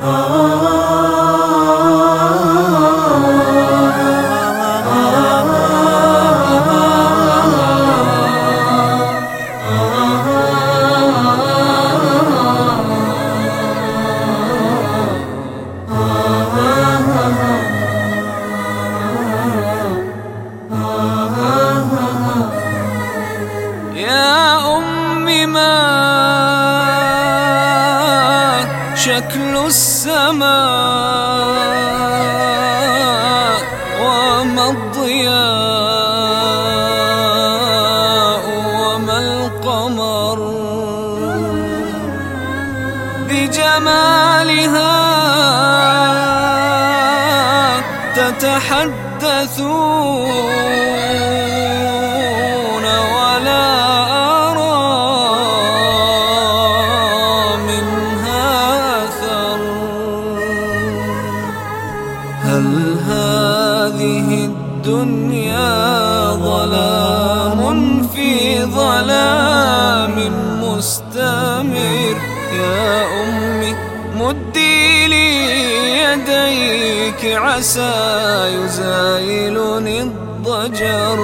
Oh. شكل السماء وما الضياء وما القمر بجمالها تتحدثون. هذه الدنيا ظلام في ظلام مستمر. يا أمي مدي لي يديك عسى يزايلني الضجر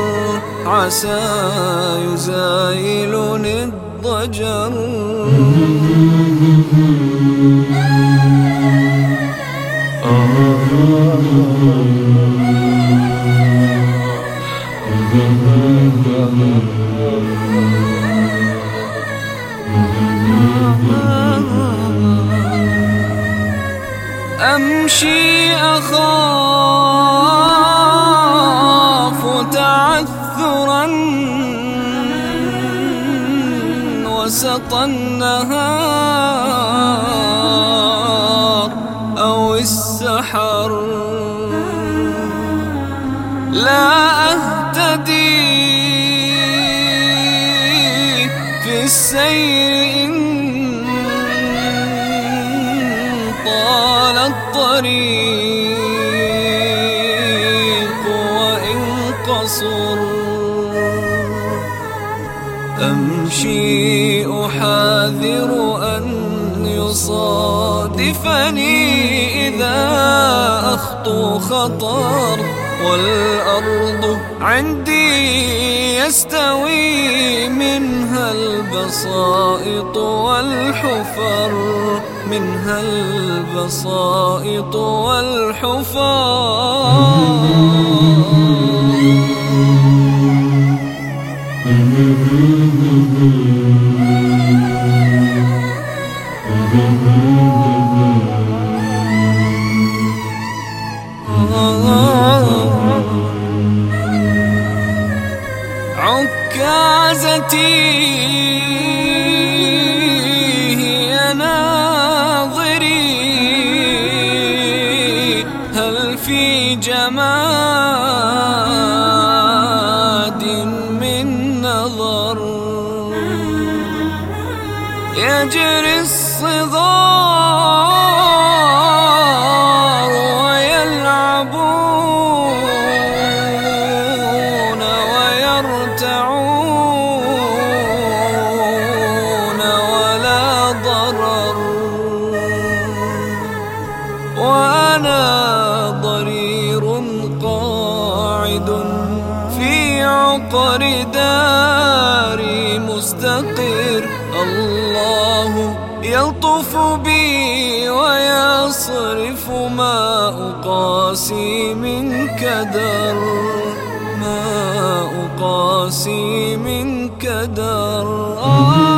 عسى يزايلني الضجر. أمشي أخاف تعثرا وسط النهار. لا أهتدي في السير إن طال الطريق وإن قصر. أمشي أحاذر أن يصادفني إذا أخطو خطر والأرض عندي يستوي منها البسائط والحفر منها البسائط والحفر. عكازتي هي ناظري هل في جماد من نظر؟ يجري الصغار وأنا ضرير قاعد في عقر داري مستقر. الله يلطف بي ويصرف ما أقاسي من كدر ما أقاسي من كدر. آه.